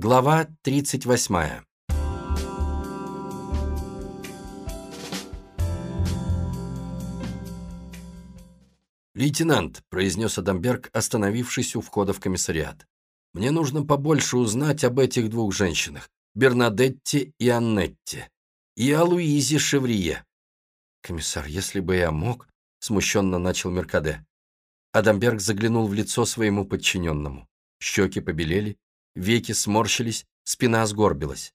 Глава 38. «Лейтенант», — произнес Адамберг, остановившись у входа в комиссариат, «мне нужно побольше узнать об этих двух женщинах, Бернадетте и Аннетте, и о Луизе Шеврие». «Комиссар, если бы я мог», — смущенно начал Меркаде. Адамберг заглянул в лицо своему подчиненному. Щеки побелели, веки сморщились, спина сгорбилась.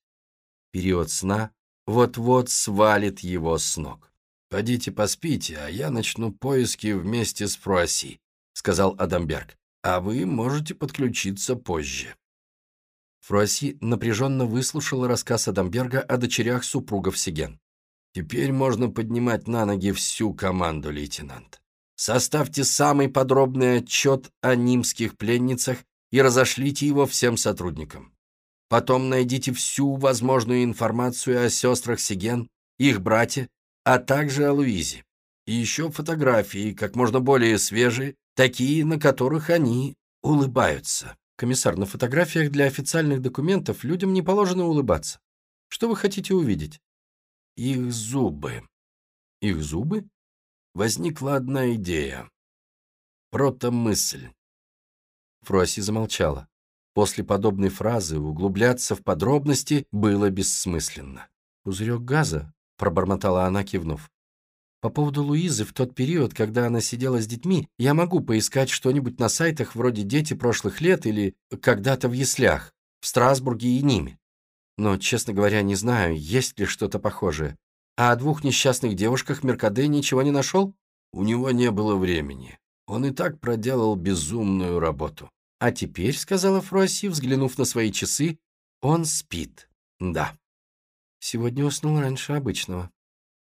Период сна вот-вот свалит его с ног. «Пойдите поспите, а я начну поиски вместе с Фруасси», — сказал Адамберг. «А вы можете подключиться позже». Фруасси напряженно выслушала рассказ Адамберга о дочерях супругов Сиген. «Теперь можно поднимать на ноги всю команду, лейтенант. Составьте самый подробный отчет о нимских пленницах и разошлите его всем сотрудникам. Потом найдите всю возможную информацию о сестрах Сиген, их брате, а также о Луизе. И еще фотографии, как можно более свежие, такие, на которых они улыбаются. Комиссар, на фотографиях для официальных документов людям не положено улыбаться. Что вы хотите увидеть? Их зубы. Их зубы? Возникла одна идея. Протомысль. Фруасси замолчала. После подобной фразы углубляться в подробности было бессмысленно. «Пузырек газа?» – пробормотала она, кивнув. «По поводу Луизы, в тот период, когда она сидела с детьми, я могу поискать что-нибудь на сайтах вроде «Дети прошлых лет» или «Когда-то в яслях», в Страсбурге и Ниме. Но, честно говоря, не знаю, есть ли что-то похожее. А о двух несчастных девушках Меркаде ничего не нашел? У него не было времени. Он и так проделал безумную работу. А теперь, — сказала Фруасси, взглянув на свои часы, — он спит. Да. Сегодня уснул раньше обычного.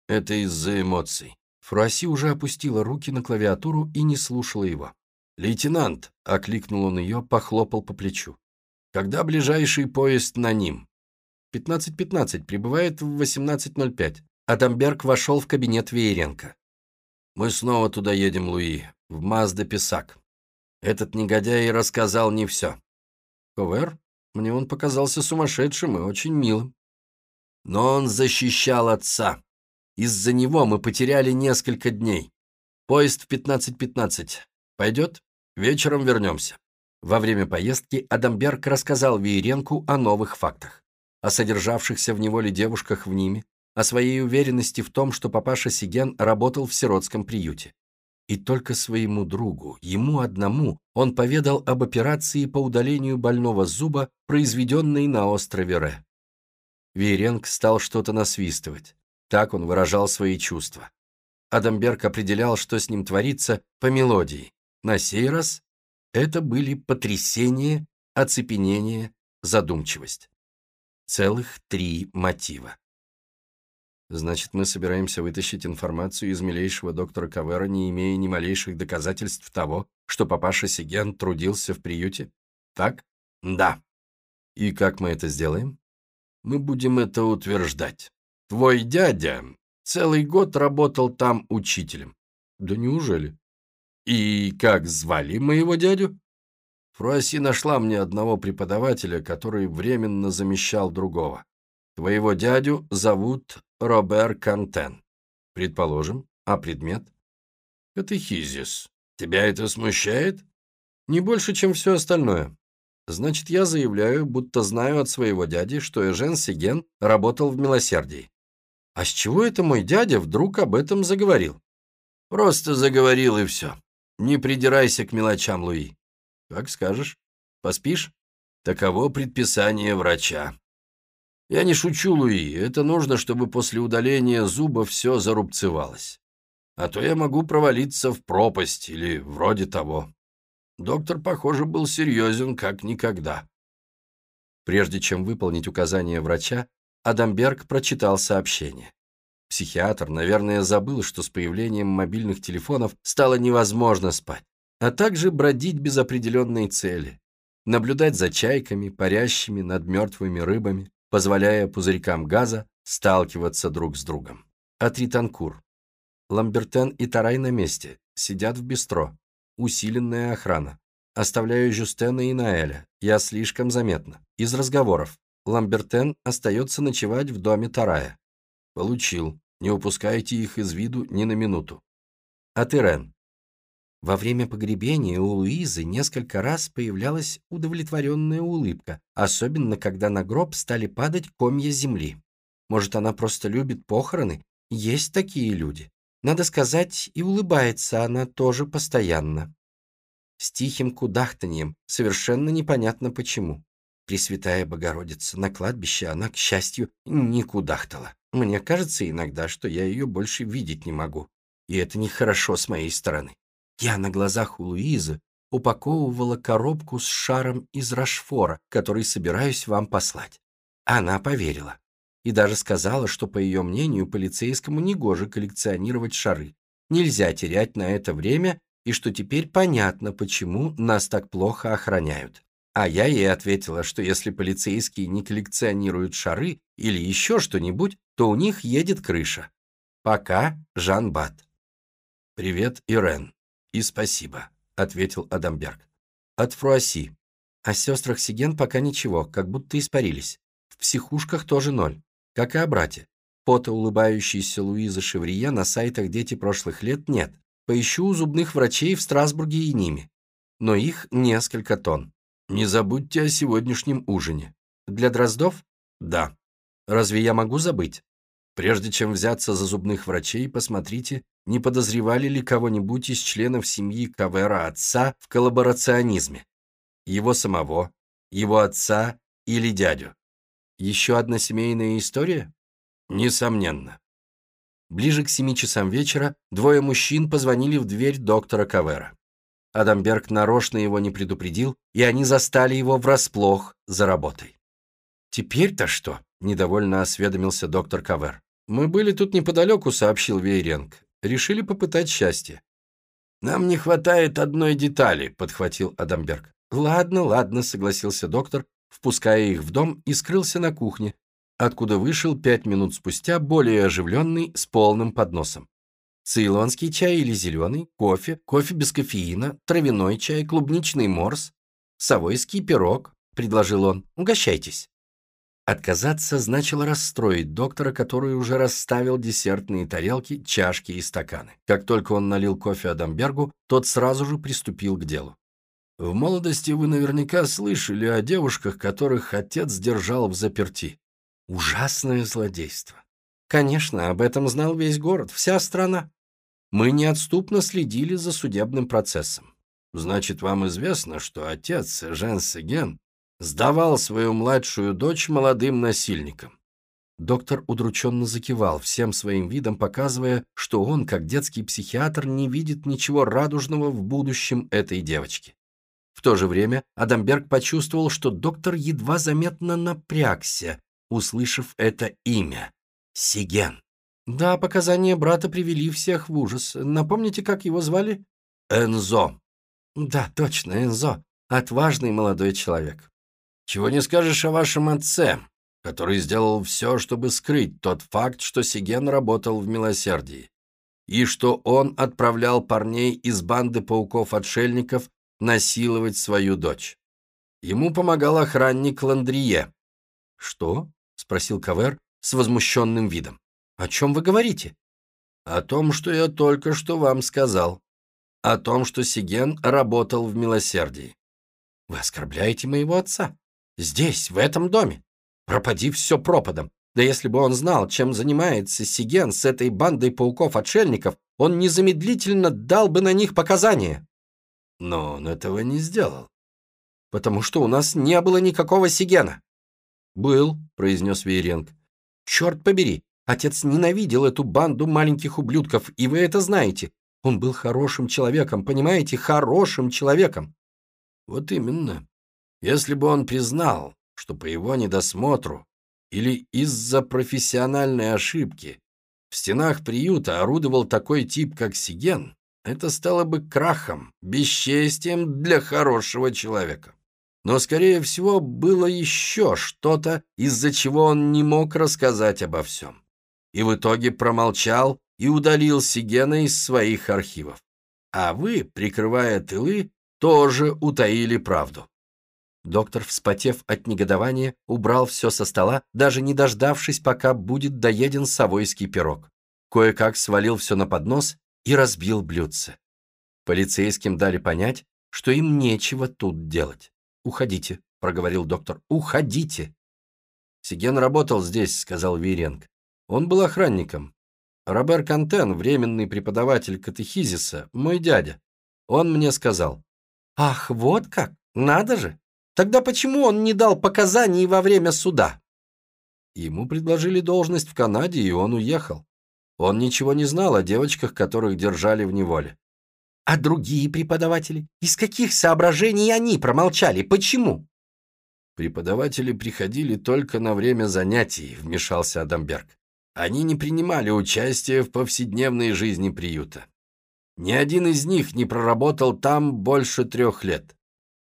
Это из-за эмоций. Фруасси уже опустила руки на клавиатуру и не слушала его. «Лейтенант!» — окликнул он ее, похлопал по плечу. «Когда ближайший поезд на ним?» «15.15, прибывает в 18.05». Адамберг вошел в кабинет Вееренко. «Мы снова туда едем, Луи в Мазда-Писак. Этот негодяй рассказал не все. Ковер? Мне он показался сумасшедшим и очень милым. Но он защищал отца. Из-за него мы потеряли несколько дней. Поезд в 15.15. .15. Пойдет? Вечером вернемся. Во время поездки Адамберг рассказал Вееренку о новых фактах, о содержавшихся в неволе девушках в Ниме, о своей уверенности в том, что папаша Сиген работал в сиротском приюте. И только своему другу, ему одному, он поведал об операции по удалению больного зуба, произведенной на острове Ре. Вейренг стал что-то насвистывать. Так он выражал свои чувства. Адамберг определял, что с ним творится, по мелодии. На сей раз это были потрясение, оцепенение, задумчивость. Целых три мотива. Значит, мы собираемся вытащить информацию из милейшего доктора Кавера, не имея ни малейших доказательств того, что папаша Сиген трудился в приюте? Так? Да. И как мы это сделаем? Мы будем это утверждать. Твой дядя целый год работал там учителем. Да неужели? И как звали моего дядю? Фруасси нашла мне одного преподавателя, который временно замещал другого. Твоего дядю зовут Робер Кантен. Предположим. А предмет? Катехизис. Тебя это смущает? Не больше, чем все остальное. Значит, я заявляю, будто знаю от своего дяди, что Эжен Сиген работал в милосердии. А с чего это мой дядя вдруг об этом заговорил? Просто заговорил и все. Не придирайся к мелочам, Луи. Как скажешь. Поспишь? Таково предписание врача. Я не шучу, Луи, это нужно, чтобы после удаления зуба все зарубцевалось. А то я могу провалиться в пропасть или вроде того. Доктор, похоже, был серьезен как никогда. Прежде чем выполнить указания врача, Адамберг прочитал сообщение. Психиатр, наверное, забыл, что с появлением мобильных телефонов стало невозможно спать, а также бродить без определенной цели, наблюдать за чайками, парящими над мертвыми рыбами, позволяя пузырькам газа сталкиваться друг с другом. Атританкур. Ламбертен и Тарай на месте, сидят в бистро. Усиленная охрана. Оставляю Жюстена и Наэля. Я слишком заметна. Из разговоров. Ламбертен остается ночевать в доме Тарая. Получил. Не упускайте их из виду ни на минуту. А ты, Рен? Во время погребения у Луизы несколько раз появлялась удовлетворенная улыбка, особенно когда на гроб стали падать комья земли. Может, она просто любит похороны? Есть такие люди. Надо сказать, и улыбается она тоже постоянно. С тихим кудахтаньем, совершенно непонятно почему. Пресвятая Богородица, на кладбище она, к счастью, не кудахтала. Мне кажется иногда, что я ее больше видеть не могу. И это нехорошо с моей стороны. Я на глазах у Луизы упаковывала коробку с шаром из Рашфора, который собираюсь вам послать. Она поверила. И даже сказала, что, по ее мнению, полицейскому негоже коллекционировать шары. Нельзя терять на это время, и что теперь понятно, почему нас так плохо охраняют. А я ей ответила, что если полицейские не коллекционируют шары или еще что-нибудь, то у них едет крыша. Пока, Жан Бат. «Привет, Ирен», «И спасибо», — ответил Адамберг. «От Фруаси. О сестрах Сиген пока ничего, как будто испарились. В психушках тоже ноль, как и о брате. Фото улыбающейся Луизы Шеврие на сайтах «Дети прошлых лет» нет. Поищу у зубных врачей в Страсбурге и Ниме. Но их несколько тонн. Не забудьте о сегодняшнем ужине. Для Дроздов? Да. Разве я могу забыть? Прежде чем взяться за зубных врачей, посмотрите, не подозревали ли кого-нибудь из членов семьи Кавера отца в коллаборационизме. Его самого, его отца или дядю. Еще одна семейная история? Несомненно. Ближе к семи часам вечера двое мужчин позвонили в дверь доктора Кавера. Адамберг нарочно его не предупредил, и они застали его врасплох за работой. «Теперь-то что?» – недовольно осведомился доктор Кавер. «Мы были тут неподалеку», — сообщил Вейренг. «Решили попытать счастье». «Нам не хватает одной детали», — подхватил Адамберг. «Ладно, ладно», — согласился доктор, впуская их в дом и скрылся на кухне, откуда вышел пять минут спустя более оживленный с полным подносом. Цейлонский чай или зеленый, кофе, кофе без кофеина, травяной чай, клубничный морс, совойский пирог, — предложил он. «Угощайтесь». Отказаться значило расстроить доктора, который уже расставил десертные тарелки, чашки и стаканы. Как только он налил кофе Адамбергу, тот сразу же приступил к делу. «В молодости вы наверняка слышали о девушках, которых отец держал в заперти. Ужасное злодейство. Конечно, об этом знал весь город, вся страна. Мы неотступно следили за судебным процессом. Значит, вам известно, что отец, Жен Сеген, сдавал свою младшую дочь молодым насильникам. Доктор удрученно закивал, всем своим видом показывая, что он, как детский психиатр, не видит ничего радужного в будущем этой девочки. В то же время Адамберг почувствовал, что доктор едва заметно напрягся, услышав это имя — Сиген. Да, показания брата привели всех в ужас. Напомните, как его звали? Энзо. Да, точно, Энзо. Отважный молодой человек. Чего не скажешь о вашем отце, который сделал все, чтобы скрыть тот факт, что Сиген работал в милосердии, и что он отправлял парней из банды пауков-отшельников насиловать свою дочь. Ему помогал охранник Ландрие. «Что?» — спросил Кавер с возмущенным видом. «О чем вы говорите?» «О том, что я только что вам сказал. О том, что Сиген работал в милосердии». «Вы оскорбляете моего отца?» Здесь, в этом доме. Пропади все пропадом. Да если бы он знал, чем занимается Сиген с этой бандой пауков-отшельников, он незамедлительно дал бы на них показания. Но он этого не сделал. Потому что у нас не было никакого Сигена. «Был», — произнес Вейренг. «Черт побери, отец ненавидел эту банду маленьких ублюдков, и вы это знаете. Он был хорошим человеком, понимаете, хорошим человеком». «Вот именно. Если бы он признал, что по его недосмотру или из-за профессиональной ошибки в стенах приюта орудовал такой тип, как Сиген, это стало бы крахом, бесчестием для хорошего человека. Но, скорее всего, было еще что-то, из-за чего он не мог рассказать обо всем. И в итоге промолчал и удалил Сигена из своих архивов. А вы, прикрывая тылы, тоже утаили правду. Доктор, вспотев от негодования, убрал все со стола, даже не дождавшись, пока будет доеден совойский пирог. Кое-как свалил все на поднос и разбил блюдце. Полицейским дали понять, что им нечего тут делать. «Уходите», — проговорил доктор, — «уходите». «Сиген работал здесь», — сказал Виренг. «Он был охранником. Робер Кантен, временный преподаватель катехизиса, мой дядя. Он мне сказал». «Ах, вот как! Надо же! Тогда почему он не дал показаний во время суда?» Ему предложили должность в Канаде, и он уехал. Он ничего не знал о девочках, которых держали в неволе. А другие преподаватели? Из каких соображений они промолчали? Почему? Преподаватели приходили только на время занятий, вмешался Адамберг. Они не принимали участия в повседневной жизни приюта. Ни один из них не проработал там больше трех лет.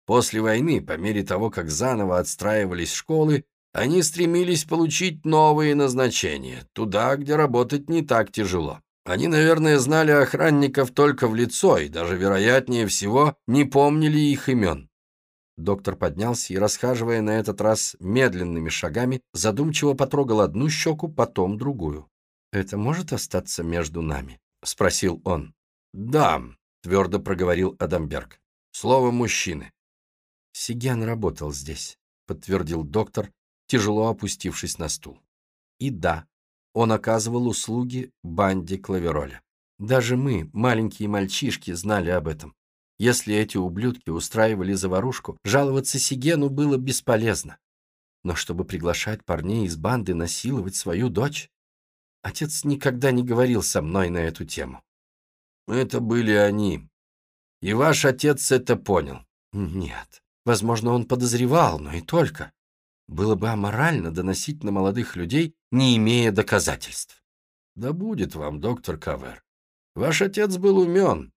После войны, по мере того, как заново отстраивались школы, они стремились получить новые назначения, туда, где работать не так тяжело. Они, наверное, знали охранников только в лицо и даже, вероятнее всего, не помнили их имен. Доктор поднялся и, расхаживая на этот раз медленными шагами, задумчиво потрогал одну щеку, потом другую. «Это может остаться между нами?» — спросил он. «Да», — твердо проговорил Адамберг. «Слово мужчины». «Сиген работал здесь», — подтвердил доктор, тяжело опустившись на стул. «И да, он оказывал услуги банде Клавероля. Даже мы, маленькие мальчишки, знали об этом. Если эти ублюдки устраивали заварушку, жаловаться Сигену было бесполезно. Но чтобы приглашать парней из банды насиловать свою дочь, отец никогда не говорил со мной на эту тему. Это были они. И ваш отец это понял. Нет. Возможно, он подозревал, но и только. Было бы аморально доносить на молодых людей, не имея доказательств. Да будет вам, доктор Кавер. Ваш отец был умен.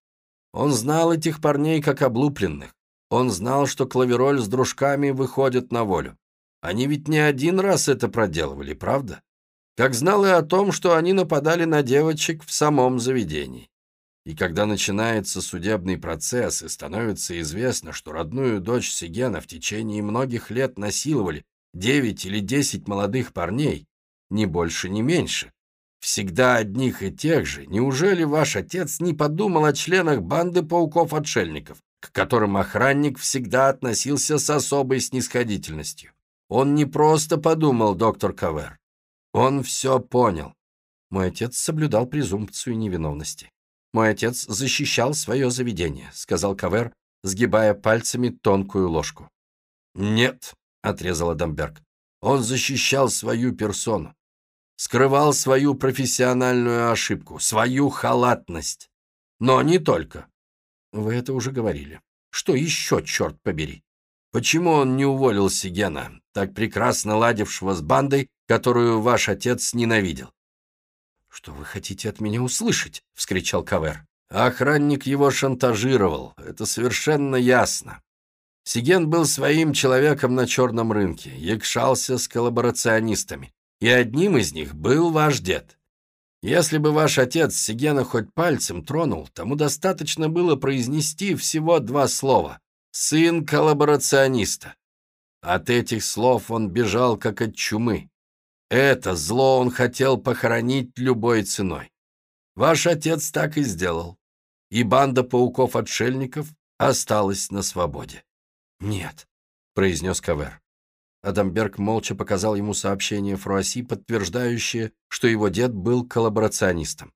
Он знал этих парней как облупленных. Он знал, что клавероль с дружками выходят на волю. Они ведь не один раз это проделывали, правда? Как знал и о том, что они нападали на девочек в самом заведении. И когда начинается судебный процесс и становится известно, что родную дочь Сигена в течение многих лет насиловали девять или десять молодых парней, ни больше, ни меньше. Всегда одних и тех же. Неужели ваш отец не подумал о членах банды пауков-отшельников, к которым охранник всегда относился с особой снисходительностью? Он не просто подумал, доктор Кавер. Он все понял. Мой отец соблюдал презумпцию невиновности. Мой отец защищал свое заведение, сказал Кавер, сгибая пальцами тонкую ложку. Нет, отрезал Адамберг. Он защищал свою персону, скрывал свою профессиональную ошибку, свою халатность. Но не только. Вы это уже говорили. Что еще, черт побери? Почему он не уволил Сигена, так прекрасно ладившего с бандой, которую ваш отец ненавидел? «Что вы хотите от меня услышать?» — вскричал Кавер. Охранник его шантажировал, это совершенно ясно. Сиген был своим человеком на черном рынке, якшался с коллаборационистами, и одним из них был ваш дед. Если бы ваш отец Сигена хоть пальцем тронул, тому достаточно было произнести всего два слова «сын коллаборациониста». От этих слов он бежал, как от чумы. Это зло он хотел похоронить любой ценой. Ваш отец так и сделал, и банда пауков-отшельников осталась на свободе. «Нет», — произнес Кавер. Адамберг молча показал ему сообщение Фруаси, подтверждающее, что его дед был коллаборационистом.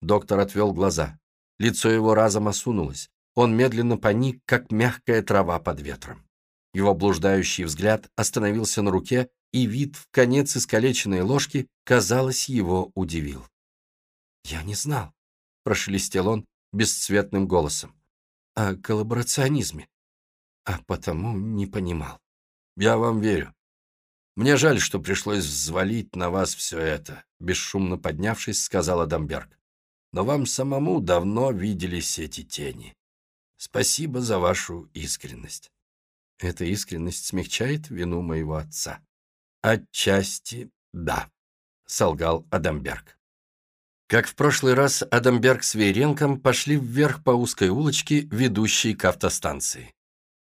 Доктор отвел глаза. Лицо его разом осунулось. Он медленно поник, как мягкая трава под ветром. Его блуждающий взгляд остановился на руке, и вид в конец искалеченной ложки, казалось, его удивил. «Я не знал», — прошелестел он бесцветным голосом, — «о коллаборационизме а потому не понимал. Я вам верю. Мне жаль, что пришлось взвалить на вас все это, бесшумно поднявшись, сказал Адамберг. Но вам самому давно виделись эти тени. Спасибо за вашу искренность. Эта искренность смягчает вину моего отца. Отчасти да, солгал Адамберг. Как в прошлый раз, Адамберг с Вейренком пошли вверх по узкой улочке, ведущей к автостанции.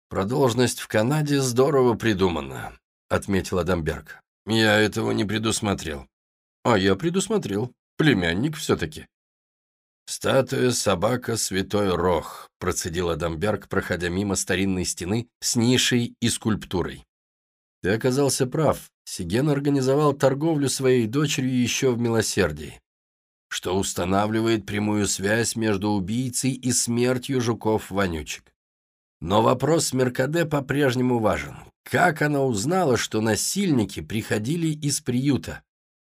«Продолжность в Канаде здорово придумана», — отметил Адамберг. «Я этого не предусмотрел». «А я предусмотрел. Племянник все-таки». «Статуя собака Святой Рох», — процедил Адамберг, проходя мимо старинной стены с нишей и скульптурой. «Ты оказался прав. Сиген организовал торговлю своей дочерью еще в милосердии, что устанавливает прямую связь между убийцей и смертью жуков-вонючек. Но вопрос Меркаде по-прежнему важен. Как она узнала, что насильники приходили из приюта?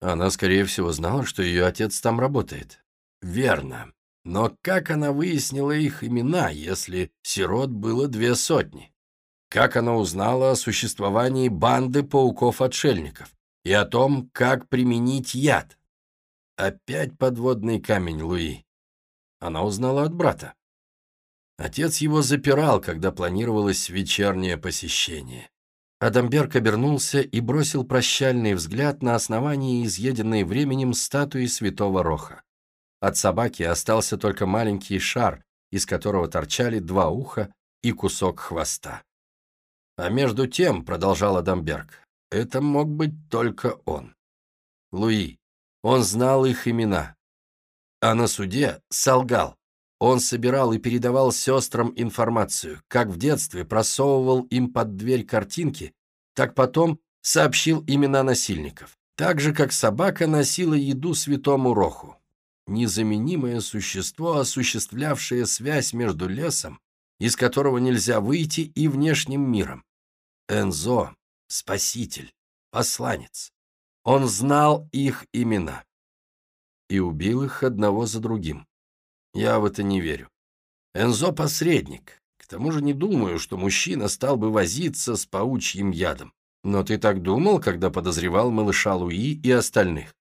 Она, скорее всего, знала, что ее отец там работает. Верно. Но как она выяснила их имена, если сирот было две сотни? Как она узнала о существовании банды пауков-отшельников и о том, как применить яд? Опять подводный камень Луи. Она узнала от брата. Отец его запирал, когда планировалось вечернее посещение. Адамберг обернулся и бросил прощальный взгляд на основании изъеденной временем статуи святого Роха. От собаки остался только маленький шар, из которого торчали два уха и кусок хвоста. А между тем, продолжал Адамберг, это мог быть только он. Луи. Он знал их имена. А на суде солгал. Он собирал и передавал сестрам информацию, как в детстве просовывал им под дверь картинки, так потом сообщил имена насильников. Так же, как собака носила еду святому Роху незаменимое существо, осуществлявшее связь между лесом, из которого нельзя выйти, и внешним миром. Энзо — спаситель, посланец. Он знал их имена и убил их одного за другим. Я в это не верю. Энзо — посредник. К тому же не думаю, что мужчина стал бы возиться с паучьим ядом. Но ты так думал, когда подозревал малыша Луи и остальных?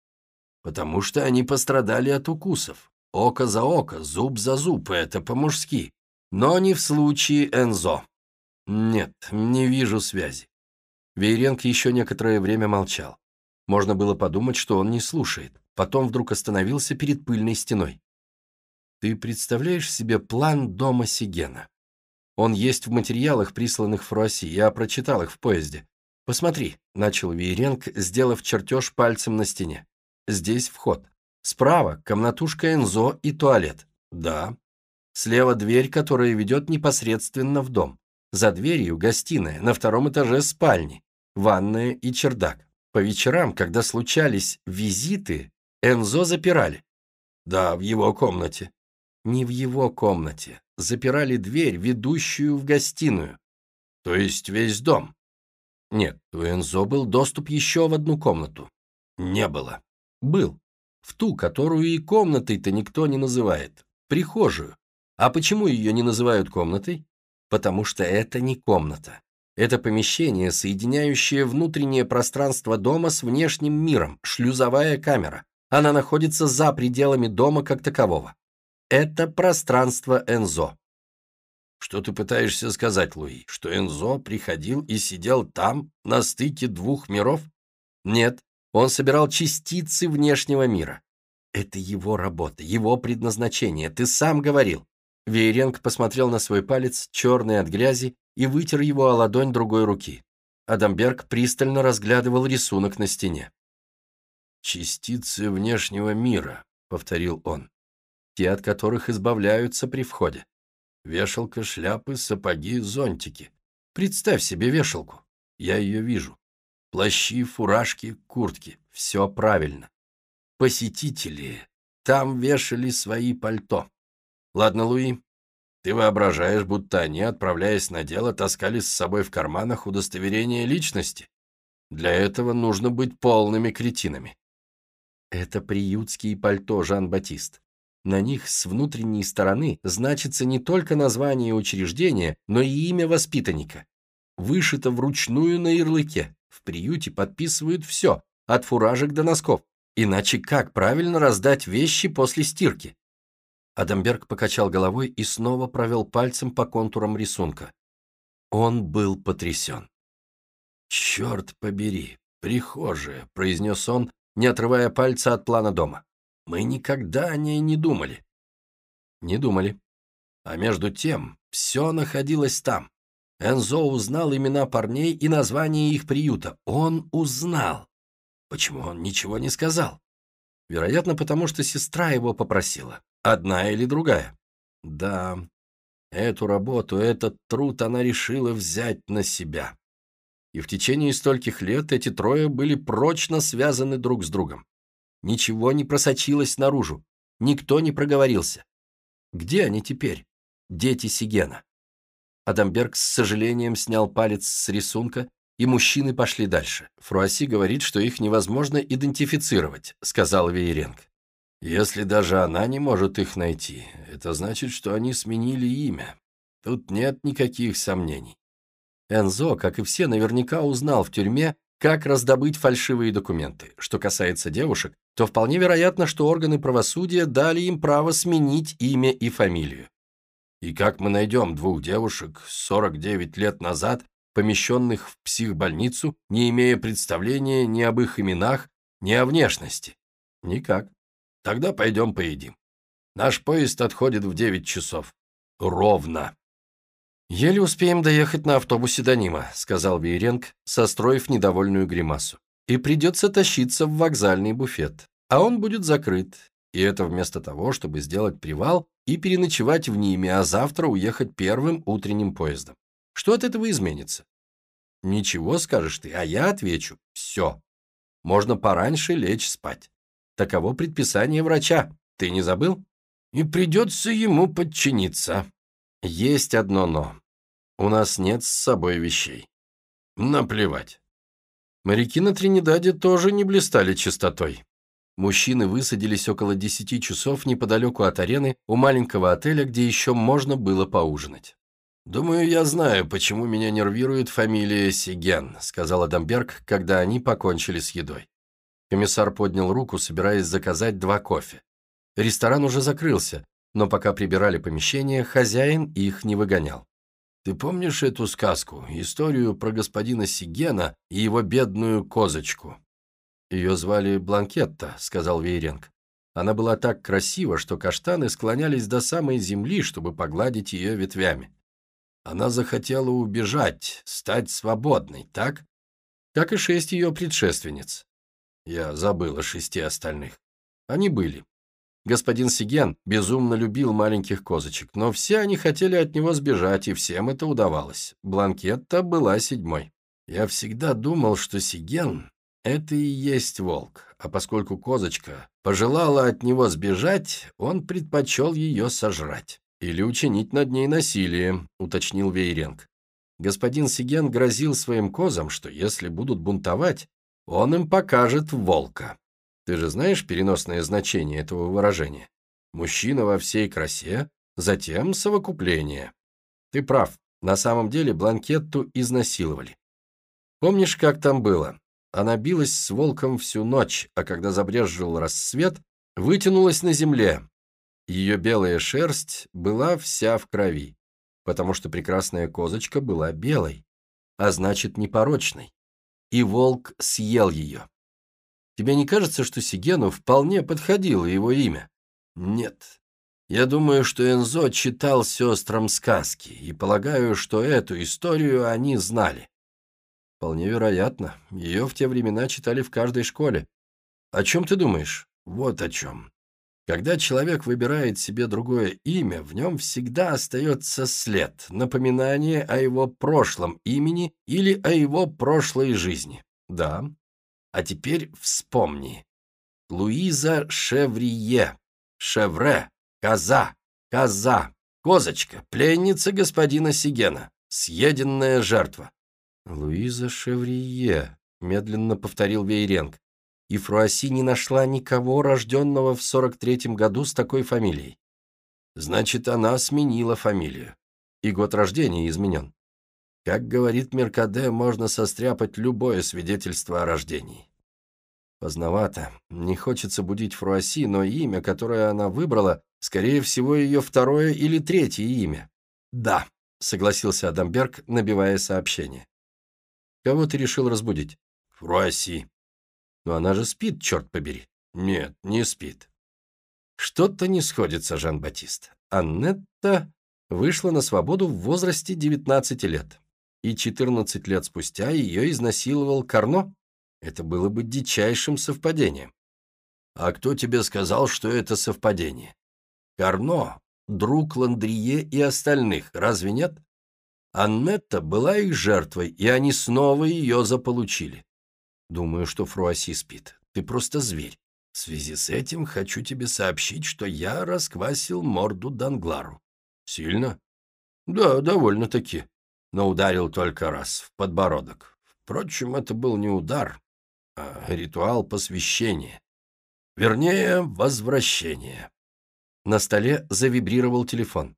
потому что они пострадали от укусов. Око за око, зуб за зуб, это по-мужски. Но не в случае Энзо. Нет, не вижу связи. Вейренко еще некоторое время молчал. Можно было подумать, что он не слушает. Потом вдруг остановился перед пыльной стеной. Ты представляешь себе план дома Сигена? Он есть в материалах, присланных Фруаси. Я прочитал их в поезде. Посмотри, начал Вейренк, сделав чертеж пальцем на стене. Здесь вход. Справа комнатушка Энзо и туалет. Да. Слева дверь, которая ведет непосредственно в дом. За дверью гостиная, на втором этаже спальни, ванная и чердак. По вечерам, когда случались визиты, Энзо запирали. Да, в его комнате. Не в его комнате. Запирали дверь, ведущую в гостиную. То есть весь дом. Нет, у Энзо был доступ еще в одну комнату. Не было. Был. В ту, которую и комнатой-то никто не называет. Прихожую. А почему ее не называют комнатой? Потому что это не комната. Это помещение, соединяющее внутреннее пространство дома с внешним миром, шлюзовая камера. Она находится за пределами дома как такового. Это пространство Энзо. Что ты пытаешься сказать, Луи? Что Энзо приходил и сидел там, на стыке двух миров? Нет, он собирал частицы внешнего мира. Это его работа, его предназначение, ты сам говорил. Вейренг посмотрел на свой палец, черный от грязи, и вытер его о ладонь другой руки. Адамберг пристально разглядывал рисунок на стене. «Частицы внешнего мира», — повторил он, — «те, от которых избавляются при входе. Вешалка, шляпы, сапоги, зонтики. Представь себе вешалку. Я ее вижу. Плащи, фуражки, куртки. Все правильно. Посетители там вешали свои пальто. Ладно, Луи, ты воображаешь, будто они, отправляясь на дело, таскали с собой в карманах удостоверение личности. Для этого нужно быть полными кретинами. Это приютские пальто, Жан-Батист. На них с внутренней стороны значится не только название учреждения, но и имя воспитанника. Вышито вручную на ярлыке. В приюте подписывают все, от фуражек до носков. Иначе как правильно раздать вещи после стирки? Адамберг покачал головой и снова провел пальцем по контурам рисунка. Он был потрясен. «Черт побери, прихожая», — произнес он, не отрывая пальца от плана дома. Мы никогда о ней не думали. Не думали. А между тем, все находилось там. Энзо узнал имена парней и название их приюта. Он узнал. Почему он ничего не сказал? Вероятно, потому что сестра его попросила. Одна или другая. Да, эту работу, этот труд она решила взять на себя. И в течение стольких лет эти трое были прочно связаны друг с другом. Ничего не просочилось наружу, никто не проговорился. Где они теперь, дети Сигена? Адамберг с сожалением снял палец с рисунка, и мужчины пошли дальше. Фруаси говорит, что их невозможно идентифицировать, сказал Вейренг. Если даже она не может их найти, это значит, что они сменили имя. Тут нет никаких сомнений. Энзо, как и все, наверняка узнал в тюрьме, как раздобыть фальшивые документы. Что касается девушек, то вполне вероятно, что органы правосудия дали им право сменить имя и фамилию. И как мы найдем двух девушек 49 лет назад, помещенных в психбольницу, не имея представления ни об их именах, ни о внешности? Никак. Тогда пойдем поедим. Наш поезд отходит в 9 часов. Ровно. «Еле успеем доехать на автобусе до Нима», — сказал Вейренг, состроив недовольную гримасу. «И придется тащиться в вокзальный буфет. А он будет закрыт. И это вместо того, чтобы сделать привал и переночевать в Ниме, а завтра уехать первым утренним поездом. Что от этого изменится?» «Ничего, скажешь ты, а я отвечу. Все. Можно пораньше лечь спать. Таково предписание врача. Ты не забыл?» «И придется ему подчиниться», есть одно «но». У нас нет с собой вещей. Наплевать. Моряки на Тринидаде тоже не блистали чистотой. Мужчины высадились около 10 часов неподалеку от арены у маленького отеля, где еще можно было поужинать. «Думаю, я знаю, почему меня нервирует фамилия Сиген», сказал Адамберг, когда они покончили с едой. Комиссар поднял руку, собираясь заказать два кофе. Ресторан уже закрылся, но пока прибирали помещение, хозяин их не выгонял. «Ты помнишь эту сказку, историю про господина Сигена и его бедную козочку?» «Ее звали Бланкетта», — сказал Вейренк. Она была так красива, что каштаны склонялись до самой земли, чтобы погладить ее ветвями. Она захотела убежать, стать свободной, так? Как и шесть ее предшественниц. Я забыл о шести остальных. Они были. Господин Сиген безумно любил маленьких козочек, но все они хотели от него сбежать, и всем это удавалось. Бланкетта была седьмой. Я всегда думал, что Сиген — это и есть волк, а поскольку козочка пожелала от него сбежать, он предпочел ее сожрать. «Или учинить над ней насилие», — уточнил Вейренг. Господин Сиген грозил своим козам, что если будут бунтовать, он им покажет волка. Ты же знаешь переносное значение этого выражения? Мужчина во всей красе, затем совокупление. Ты прав, на самом деле Бланкетту изнасиловали. Помнишь, как там было? Она билась с волком всю ночь, а когда забрезжил рассвет, вытянулась на земле. Ее белая шерсть была вся в крови, потому что прекрасная козочка была белой, а значит непорочной. И волк съел ее. Тебе не кажется, что Сигену вполне подходило его имя? Нет. Я думаю, что Энзо читал сестрам сказки, и полагаю, что эту историю они знали. Вполне вероятно. Ее в те времена читали в каждой школе. О чем ты думаешь? Вот о чем. Когда человек выбирает себе другое имя, в нем всегда остается след, напоминание о его прошлом имени или о его прошлой жизни. Да, а теперь вспомни. Луиза Шеврие, Шевре, коза, коза, козочка, пленница господина Сигена, съеденная жертва. Луиза Шеврие, медленно повторил Вейренг. И Фруасси не нашла никого, рожденного в 43-м году с такой фамилией. Значит, она сменила фамилию. И год рождения изменен. Как говорит Меркаде, можно состряпать любое свидетельство о рождении. Поздновато. Не хочется будить Фруаси, но имя, которое она выбрала, скорее всего, ее второе или третье имя. Да, согласился Адамберг, набивая сообщение. Кого ты решил разбудить? Фруаси. Но она же спит, черт побери. Нет, не спит. Что-то не сходится, Жан-Батист. Аннетта вышла на свободу в возрасте 19 лет. И 14 лет спустя ее изнасиловал Карно. Это было бы дичайшим совпадением. А кто тебе сказал, что это совпадение? Карно, друг Ландрие и остальных, разве нет? Аннетта была их жертвой, и они снова ее заполучили. Думаю, что Фруасси спит. Ты просто зверь. В связи с этим хочу тебе сообщить, что я расквасил морду Данглару. Сильно? Да, довольно-таки. Но ударил только раз, в подбородок. Впрочем, это был не удар, а ритуал посвящения. Вернее, возвращения. На столе завибрировал телефон.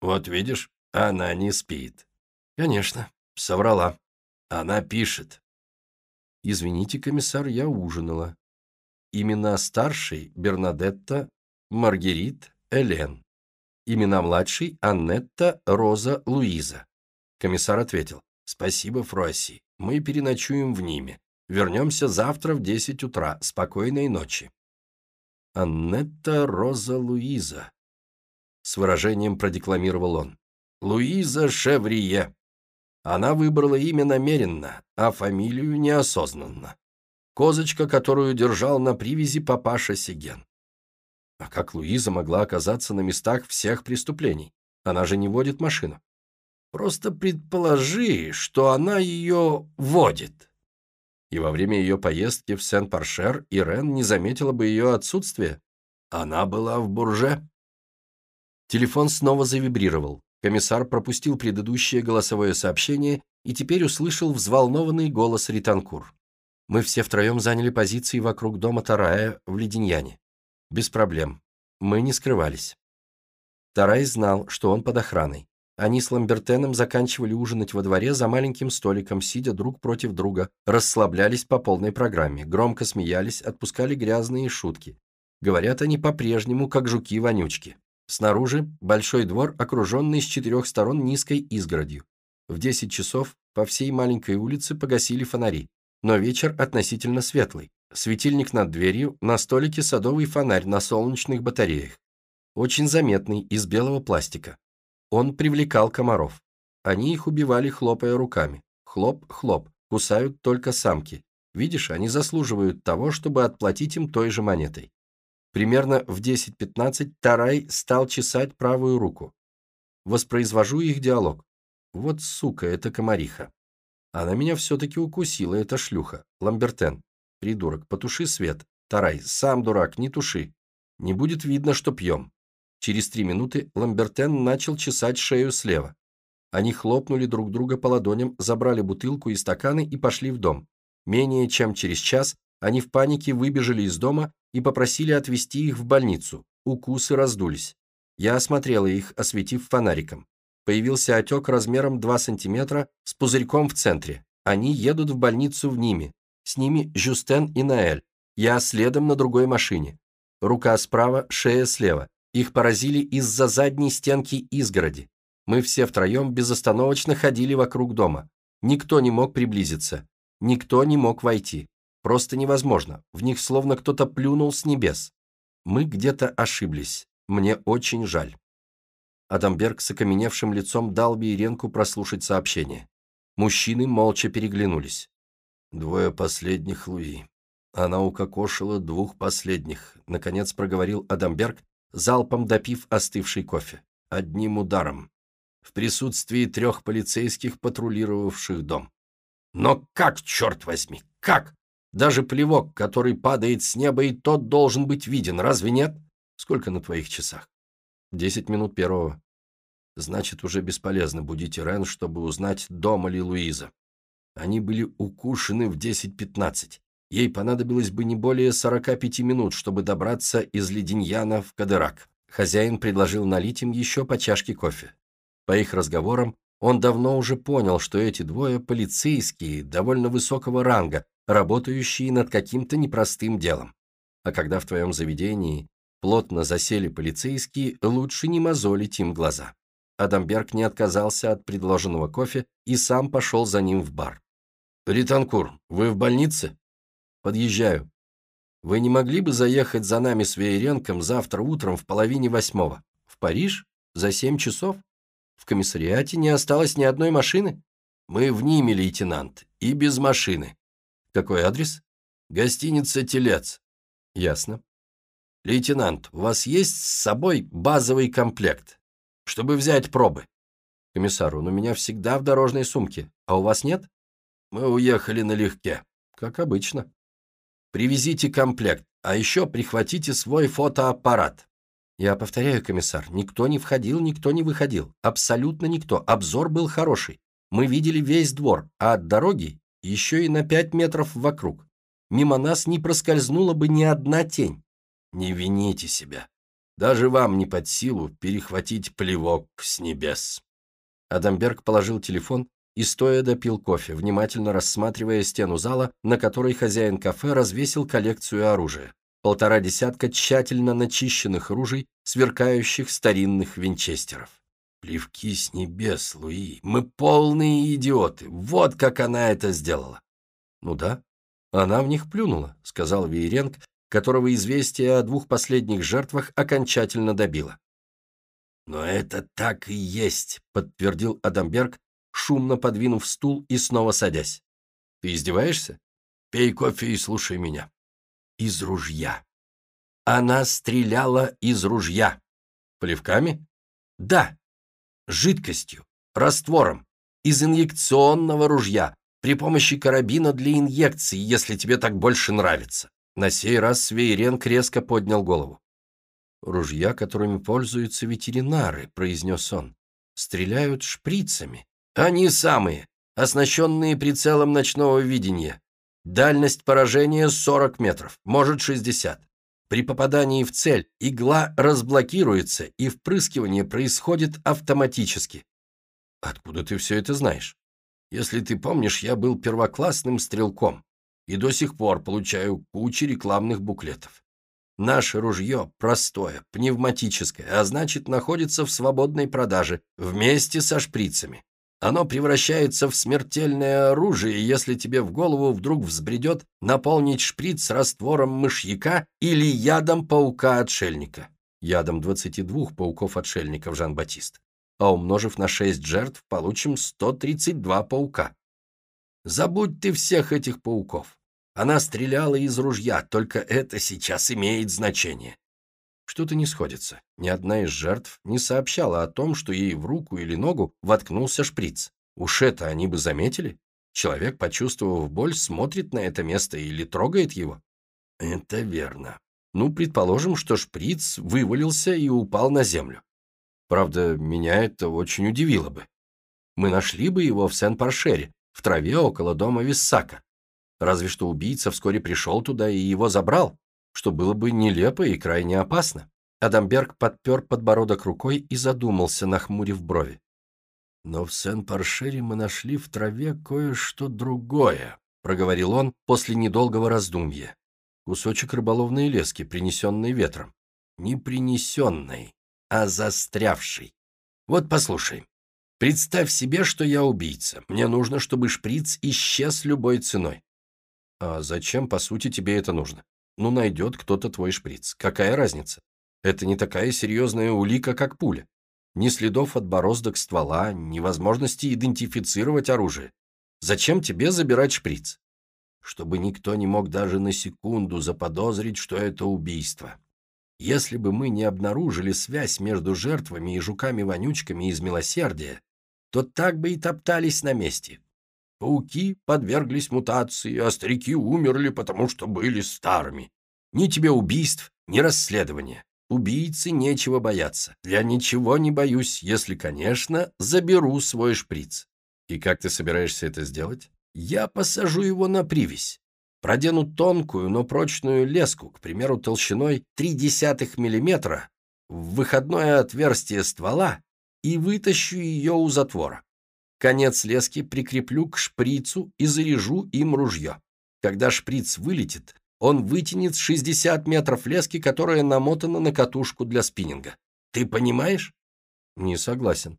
Вот видишь, она не спит. Конечно, соврала. Она пишет. Извините, комиссар, я ужинала. Имена старшей Бернадетта, Маргерит, Элен. Имена младшей Аннетта, Роза, Луиза. Комиссар ответил. Спасибо, Фруасси. Мы переночуем в Ниме. Вернемся завтра в 10 утра. Спокойной ночи. Аннетта Роза Луиза. С выражением продекламировал он. Луиза Шеврие. Она выбрала имя намеренно, а фамилию неосознанно. Козочка, которую держал на привязи папаша Сиген. А как Луиза могла оказаться на местах всех преступлений? Она же не водит машину. Просто предположи, что она ее водит. И во время ее поездки в Сен-Паршер Ирен не заметила бы ее отсутствия. Она была в Бурже. Телефон снова завибрировал. Комиссар пропустил предыдущее голосовое сообщение и теперь услышал взволнованный голос Ританкур. Мы все втроем заняли позиции вокруг дома Тарая в Леденьяне. Без проблем. Мы не скрывались. Тарай знал, что он под охраной. Они с Ламбертеном заканчивали ужинать во дворе за маленьким столиком, сидя друг против друга, расслаблялись по полной программе, громко смеялись, отпускали грязные шутки. Говорят они по-прежнему, как жуки-вонючки. Снаружи большой двор, окруженный с четырех сторон низкой изгородью. В 10 часов по всей маленькой улице погасили фонари но вечер относительно светлый. Светильник над дверью, на столике садовый фонарь на солнечных батареях. Очень заметный, из белого пластика. Он привлекал комаров. Они их убивали, хлопая руками. Хлоп-хлоп, кусают только самки. Видишь, они заслуживают того, чтобы отплатить им той же монетой. Примерно в 10-15 Тарай стал чесать правую руку. Воспроизвожу их диалог. Вот сука, это комариха. Она меня все-таки укусила, эта шлюха. Ламбертен. Придурок, потуши свет. Тарай, сам дурак, не туши. Не будет видно, что пьем. Через три минуты Ламбертен начал чесать шею слева. Они хлопнули друг друга по ладоням, забрали бутылку и стаканы и пошли в дом. Менее чем через час они в панике выбежали из дома и попросили отвезти их в больницу. Укусы раздулись. Я осмотрела их, осветив фонариком. Появился отек размером 2 сантиметра с пузырьком в центре. Они едут в больницу в Ниме. С ними Жюстен и Наэль. Я следом на другой машине. Рука справа, шея слева. Их поразили из-за задней стенки изгороди. Мы все втроем безостановочно ходили вокруг дома. Никто не мог приблизиться. Никто не мог войти. Просто невозможно. В них словно кто-то плюнул с небес. Мы где-то ошиблись. Мне очень жаль. Адамберг с окаменевшим лицом дал Бейренку прослушать сообщение. Мужчины молча переглянулись. «Двое последних Луи. Она укокошила двух последних», — наконец проговорил Адамберг, залпом допив остывший кофе. «Одним ударом. В присутствии трех полицейских, патрулировавших дом. Но как, черт возьми, как? Даже плевок, который падает с неба, и тот должен быть виден, разве нет? Сколько на твоих часах? Десять минут первого. Значит, уже бесполезно будить Ирен, чтобы узнать, дома ли Луиза. Они были укушены в 10-15. Ей понадобилось бы не более 45 минут, чтобы добраться из Леденьяна в Кадырак. Хозяин предложил налить им еще по чашке кофе. По их разговорам, он давно уже понял, что эти двое полицейские довольно высокого ранга, работающие над каким-то непростым делом. А когда в твоем заведении плотно засели полицейские, лучше не мозолить им глаза. Адамберг не отказался от предложенного кофе и сам пошел за ним в бар. «Ританкур, вы в больнице?» «Подъезжаю». Вы не могли бы заехать за нами с Вееренком завтра утром в половине восьмого? В Париж? За семь часов? В комиссариате не осталось ни одной машины? Мы в Ниме, лейтенант, и без машины. Какой адрес? Гостиница «Телец». Ясно. Лейтенант, у вас есть с собой базовый комплект, чтобы взять пробы? Комиссар, он у меня всегда в дорожной сумке, а у вас нет? Мы уехали налегке, как обычно. Привезите комплект, а еще прихватите свой фотоаппарат. Я повторяю, комиссар, никто не входил, никто не выходил. Абсолютно никто. Обзор был хороший. Мы видели весь двор, а от дороги еще и на пять метров вокруг. Мимо нас не проскользнула бы ни одна тень. Не вините себя. Даже вам не под силу перехватить плевок с небес. Адамберг положил телефон и стоя допил кофе, внимательно рассматривая стену зала, на которой хозяин кафе развесил коллекцию оружия. Полтора десятка тщательно начищенных ружей, сверкающих старинных винчестеров. Плевки с небес, Луи, мы полные идиоты, вот как она это сделала. Ну да, она в них плюнула, сказал Виеренг, которого известие о двух последних жертвах окончательно добило. «Но это так и есть», — подтвердил Адамберг, шумно подвинув стул и снова садясь. «Ты издеваешься? Пей кофе и слушай меня. Из ружья. Она стреляла из ружья. Плевками? Да. Жидкостью, раствором, из инъекционного ружья, при помощи карабина для инъекций, если тебе так больше нравится. На сей раз Свейренк резко поднял голову. «Ружья, которыми пользуются ветеринары», — произнес он, — «стреляют шприцами. Они самые, оснащенные прицелом ночного видения. Дальность поражения 40 метров, может 60. При попадании в цель игла разблокируется, и впрыскивание происходит автоматически. Откуда ты все это знаешь? Если ты помнишь, я был первоклассным стрелком и до сих пор получаю кучу рекламных буклетов. Наше ружье простое, пневматическое, а значит находится в свободной продаже вместе со шприцами. Оно превращается в смертельное оружие, если тебе в голову вдруг взбредет наполнить шприц раствором мышьяка или ядом паука-отшельника. Ядом 22 пауков-отшельников, Жан-Батист. А умножив на 6 жертв, получим 132 паука. Забудь ты всех этих пауков. Она стреляла из ружья, только это сейчас имеет значение. Что-то не сходится. Ни одна из жертв не сообщала о том, что ей в руку или ногу воткнулся шприц. Уж это они бы заметили? Человек, почувствовав боль, смотрит на это место или трогает его? Это верно. Ну, предположим, что шприц вывалился и упал на землю. Правда, меня это очень удивило бы. Мы нашли бы его в Сен-Паршере, в траве около дома Виссака. Разве что убийца вскоре пришел туда и его забрал что было бы нелепо и крайне опасно. Адамберг подпер подбородок рукой и задумался, нахмурив брови. «Но в Сен-Паршере мы нашли в траве кое-что другое», — проговорил он после недолгого раздумья. «Кусочек рыболовной лески, принесенный ветром. Не принесенный, а застрявший. Вот послушай. Представь себе, что я убийца. Мне нужно, чтобы шприц исчез любой ценой. А зачем, по сути, тебе это нужно? Ну, найдет кто-то твой шприц. Какая разница? Это не такая серьезная улика, как пуля. Ни следов от бороздок ствола, ни возможности идентифицировать оружие. Зачем тебе забирать шприц? Чтобы никто не мог даже на секунду заподозрить, что это убийство. Если бы мы не обнаружили связь между жертвами и жуками-вонючками из милосердия, то так бы и топтались на месте, Пауки подверглись мутации, а старики умерли, потому что были старыми. Ни тебе убийств, ни расследования. Убийцы нечего бояться. Я ничего не боюсь, если, конечно, заберу свой шприц. И как ты собираешься это сделать? Я посажу его на привязь. Продену тонкую, но прочную леску, к примеру, толщиной 0,3 мм, в выходное отверстие ствола и вытащу ее у затвора. Конец лески прикреплю к шприцу и заряжу им ружье. Когда шприц вылетит, он вытянет 60 метров лески, которая намотана на катушку для спиннинга. Ты понимаешь? Не согласен.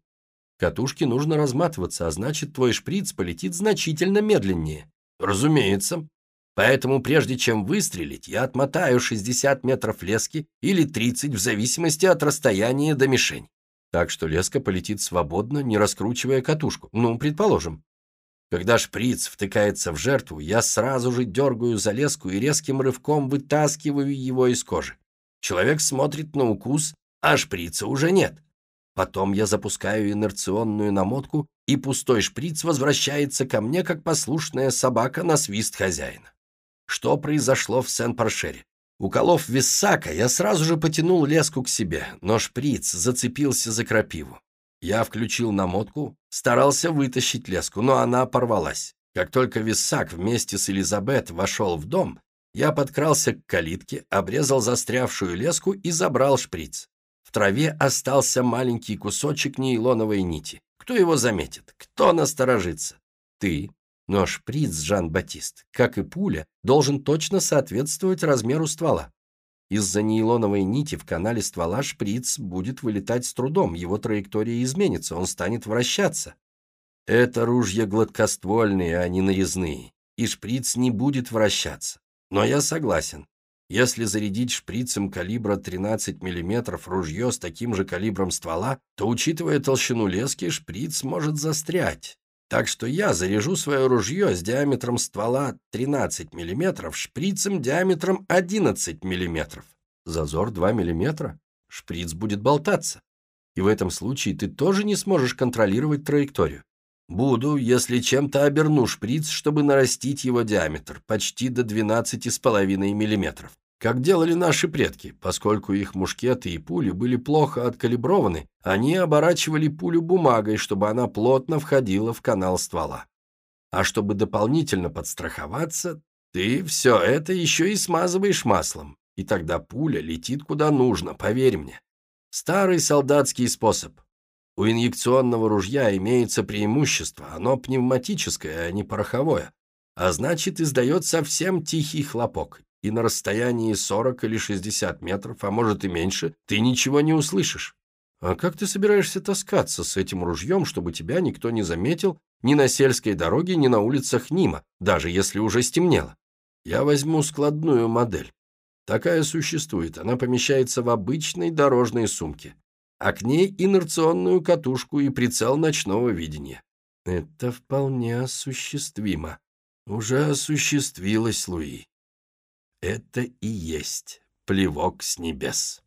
Катушке нужно разматываться, а значит, твой шприц полетит значительно медленнее. Разумеется. Поэтому прежде чем выстрелить, я отмотаю 60 метров лески или 30 в зависимости от расстояния до мишени. Так что леска полетит свободно, не раскручивая катушку. Ну, предположим. Когда шприц втыкается в жертву, я сразу же дергаю за леску и резким рывком вытаскиваю его из кожи. Человек смотрит на укус, а шприца уже нет. Потом я запускаю инерционную намотку, и пустой шприц возвращается ко мне, как послушная собака на свист хозяина. Что произошло в Сен-Паршере? Уколов Виссака, я сразу же потянул леску к себе, но шприц зацепился за крапиву. Я включил намотку, старался вытащить леску, но она порвалась. Как только Виссак вместе с Элизабет вошел в дом, я подкрался к калитке, обрезал застрявшую леску и забрал шприц. В траве остался маленький кусочек нейлоновой нити. Кто его заметит? Кто насторожится? Ты. Но шприц, Жан-Батист, как и пуля, должен точно соответствовать размеру ствола. Из-за нейлоновой нити в канале ствола шприц будет вылетать с трудом, его траектория изменится, он станет вращаться. Это ружья гладкоствольные, а не нарезные, и шприц не будет вращаться. Но я согласен. Если зарядить шприцем калибра 13 мм ружье с таким же калибром ствола, то, учитывая толщину лески, шприц может застрять. Так что я заряжу свое ружье с диаметром ствола 13 мм шприцем диаметром 11 мм. Зазор 2 мм. Шприц будет болтаться. И в этом случае ты тоже не сможешь контролировать траекторию. Буду, если чем-то оберну шприц, чтобы нарастить его диаметр, почти до 12,5 мм. Как делали наши предки, поскольку их мушкеты и пули были плохо откалиброваны, они оборачивали пулю бумагой, чтобы она плотно входила в канал ствола. А чтобы дополнительно подстраховаться, ты все это еще и смазываешь маслом, и тогда пуля летит куда нужно, поверь мне. Старый солдатский способ. У инъекционного ружья имеется преимущество, оно пневматическое, а не пороховое, а значит издает совсем тихий хлопок, и на расстоянии 40 или 60 метров, а может и меньше, ты ничего не услышишь. А как ты собираешься таскаться с этим ружьем, чтобы тебя никто не заметил ни на сельской дороге, ни на улицах Нима, даже если уже стемнело? Я возьму складную модель. Такая существует, она помещается в обычной дорожной сумке а к ней инерционную катушку и прицел ночного видения. Это вполне осуществимо. Уже осуществилось, Луи. Это и есть плевок с небес.